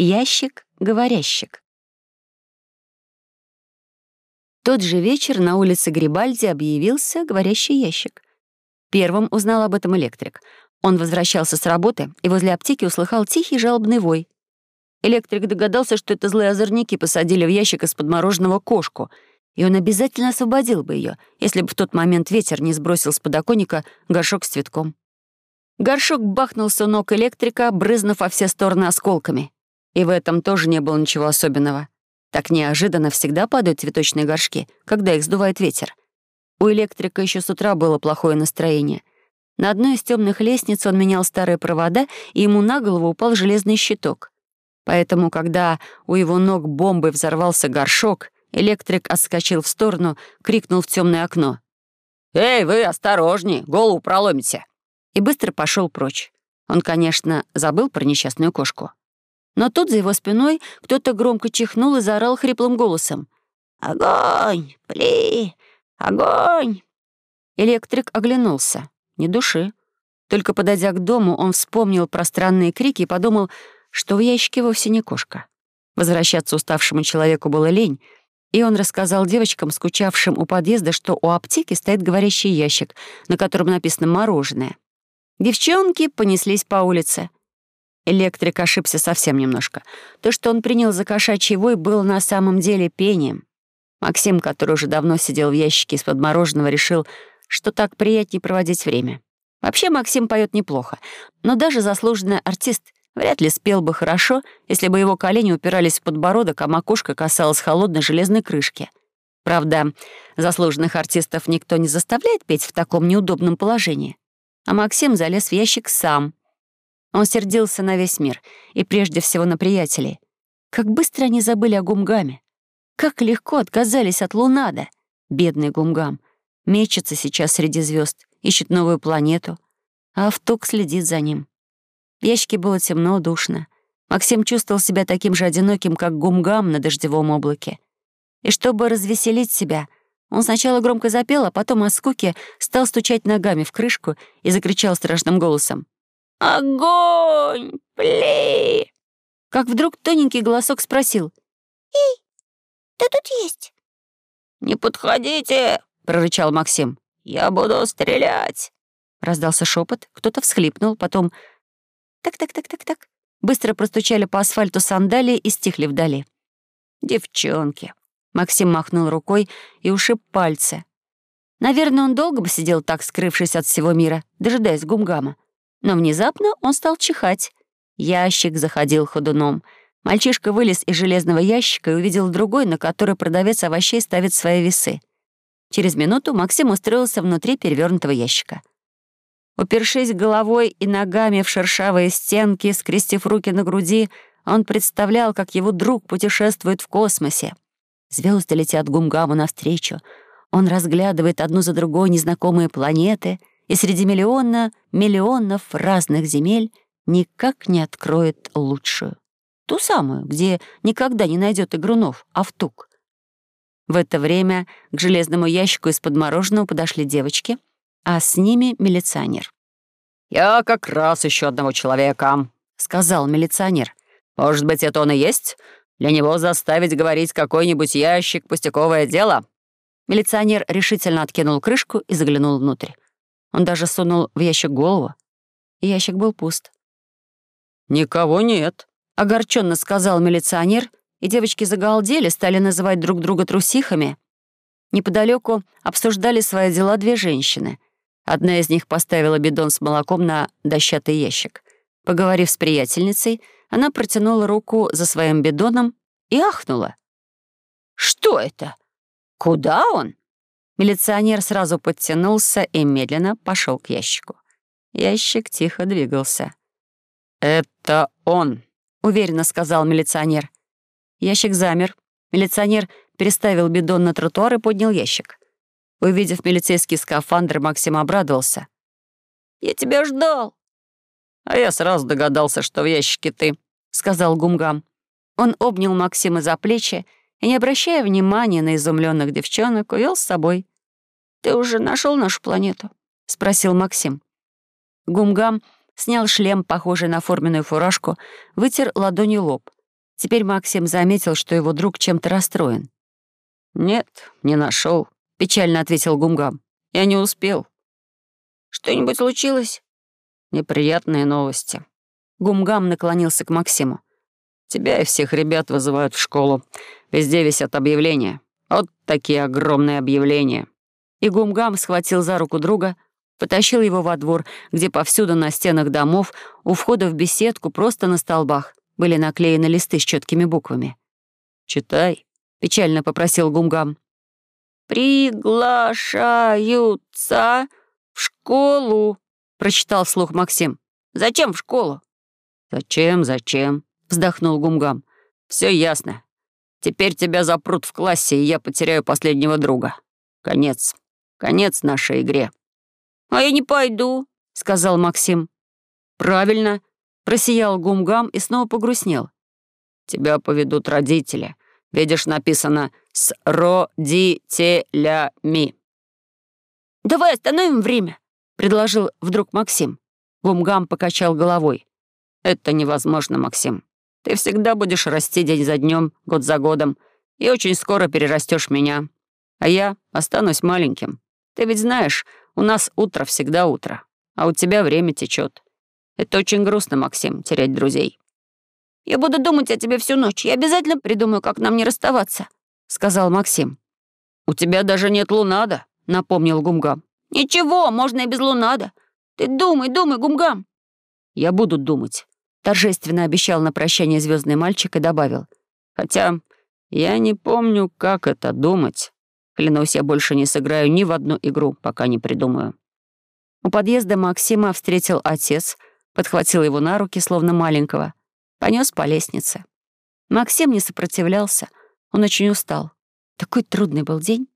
Ящик-говорящик. Тот же вечер на улице Грибальди объявился говорящий ящик. Первым узнал об этом электрик. Он возвращался с работы и возле аптеки услыхал тихий жалобный вой. Электрик догадался, что это злые озорники посадили в ящик из-под мороженого кошку, и он обязательно освободил бы ее, если бы в тот момент ветер не сбросил с подоконника горшок с цветком. Горшок бахнулся ног электрика, брызнув во все стороны осколками. И в этом тоже не было ничего особенного. Так неожиданно всегда падают цветочные горшки, когда их сдувает ветер. У электрика еще с утра было плохое настроение. На одной из темных лестниц он менял старые провода, и ему на голову упал железный щиток. Поэтому, когда у его ног бомбой взорвался горшок, электрик отскочил в сторону, крикнул в темное окно. «Эй, вы, осторожней, голову проломите!» И быстро пошел прочь. Он, конечно, забыл про несчастную кошку. Но тут за его спиной кто-то громко чихнул и заорал хриплым голосом. «Огонь! Пли! Огонь!» Электрик оглянулся. Ни души. Только подойдя к дому, он вспомнил про странные крики и подумал, что в ящике вовсе не кошка. Возвращаться уставшему человеку было лень, и он рассказал девочкам, скучавшим у подъезда, что у аптеки стоит говорящий ящик, на котором написано «мороженое». Девчонки понеслись по улице. Электрик ошибся совсем немножко. То, что он принял за кошачий вой, было на самом деле пением. Максим, который уже давно сидел в ящике из-под мороженого, решил, что так приятнее проводить время. Вообще Максим поет неплохо, но даже заслуженный артист вряд ли спел бы хорошо, если бы его колени упирались в подбородок, а макушка касалась холодной железной крышки. Правда, заслуженных артистов никто не заставляет петь в таком неудобном положении. А Максим залез в ящик сам, он сердился на весь мир и прежде всего на приятелей. Как быстро они забыли о Гумгаме. Как легко отказались от Лунада. Бедный Гумгам. Мечется сейчас среди звезд, ищет новую планету. А Автук следит за ним. В ящике было темно, душно. Максим чувствовал себя таким же одиноким, как Гумгам на дождевом облаке. И чтобы развеселить себя, он сначала громко запел, а потом от скуки стал стучать ногами в крышку и закричал страшным голосом. «Огонь! Плей!» Как вдруг тоненький голосок спросил. «Эй, кто тут есть?» «Не подходите!» — прорычал Максим. «Я буду стрелять!» Раздался шепот, кто-то всхлипнул, потом... Так-так-так-так-так. Быстро простучали по асфальту сандалии и стихли вдали. «Девчонки!» Максим махнул рукой и ушиб пальцы. Наверное, он долго бы сидел так, скрывшись от всего мира, дожидаясь гумгама. Но внезапно он стал чихать. Ящик заходил ходуном. Мальчишка вылез из железного ящика и увидел другой, на который продавец овощей ставит свои весы. Через минуту Максим устроился внутри перевернутого ящика. Упершись головой и ногами в шершавые стенки, скрестив руки на груди, он представлял, как его друг путешествует в космосе. Звезды летят гумгаму навстречу. Он разглядывает одну за другой незнакомые планеты — и среди миллиона миллионов разных земель никак не откроет лучшую. Ту самую, где никогда не найдет игрунов, а втук. В это время к железному ящику из-под мороженого подошли девочки, а с ними милиционер. «Я как раз еще одного человека», — сказал милиционер. «Может быть, это он и есть? Для него заставить говорить какой-нибудь ящик — пустяковое дело?» Милиционер решительно откинул крышку и заглянул внутрь. Он даже сунул в ящик голову. ящик был пуст. «Никого нет», — огорченно сказал милиционер, и девочки загалдели, стали называть друг друга трусихами. Неподалеку обсуждали свои дела две женщины. Одна из них поставила бидон с молоком на дощатый ящик. Поговорив с приятельницей, она протянула руку за своим бидоном и ахнула. «Что это? Куда он?» Милиционер сразу подтянулся и медленно пошел к ящику. Ящик тихо двигался. «Это он», — уверенно сказал милиционер. Ящик замер. Милиционер переставил бидон на тротуар и поднял ящик. Увидев милицейский скафандр, Максим обрадовался. «Я тебя ждал!» «А я сразу догадался, что в ящике ты», — сказал Гумгам. Он обнял Максима за плечи и, не обращая внимания на изумленных девчонок, увел с собой. «Ты уже нашел нашу планету?» — спросил Максим. Гумгам снял шлем, похожий на форменную фуражку, вытер ладонью лоб. Теперь Максим заметил, что его друг чем-то расстроен. «Нет, не нашел, печально ответил Гумгам. «Я не успел». «Что-нибудь случилось?» «Неприятные новости». Гумгам наклонился к Максиму. «Тебя и всех ребят вызывают в школу. Везде висят объявления. Вот такие огромные объявления». И Гумгам схватил за руку друга, потащил его во двор, где повсюду на стенах домов, у входа в беседку, просто на столбах, были наклеены листы с четкими буквами. «Читай», — печально попросил Гумгам. «Приглашаются в школу», — прочитал вслух Максим. «Зачем в школу?» «Зачем, зачем?» — вздохнул Гумгам. Все ясно. Теперь тебя запрут в классе, и я потеряю последнего друга. Конец. Конец нашей игре». «А я не пойду», — сказал Максим. «Правильно», — просиял Гумгам и снова погрустнел. «Тебя поведут родители. Видишь, написано «с родителями». «Давай остановим время», — предложил вдруг Максим. Гумгам покачал головой. «Это невозможно, Максим. Ты всегда будешь расти день за днем, год за годом, и очень скоро перерастешь меня. А я останусь маленьким. Ты ведь знаешь, у нас утро всегда утро, а у тебя время течет. Это очень грустно, Максим, терять друзей». «Я буду думать о тебе всю ночь. Я обязательно придумаю, как нам не расставаться», — сказал Максим. «У тебя даже нет лунада», — напомнил Гумгам. «Ничего, можно и без лунада. Ты думай, думай, Гумгам». «Я буду думать», — торжественно обещал на прощание звездный мальчик и добавил. «Хотя я не помню, как это думать. Клянусь, я больше не сыграю ни в одну игру, пока не придумаю». У подъезда Максима встретил отец, подхватил его на руки, словно маленького, понес по лестнице. Максим не сопротивлялся, он очень устал. Такой трудный был день.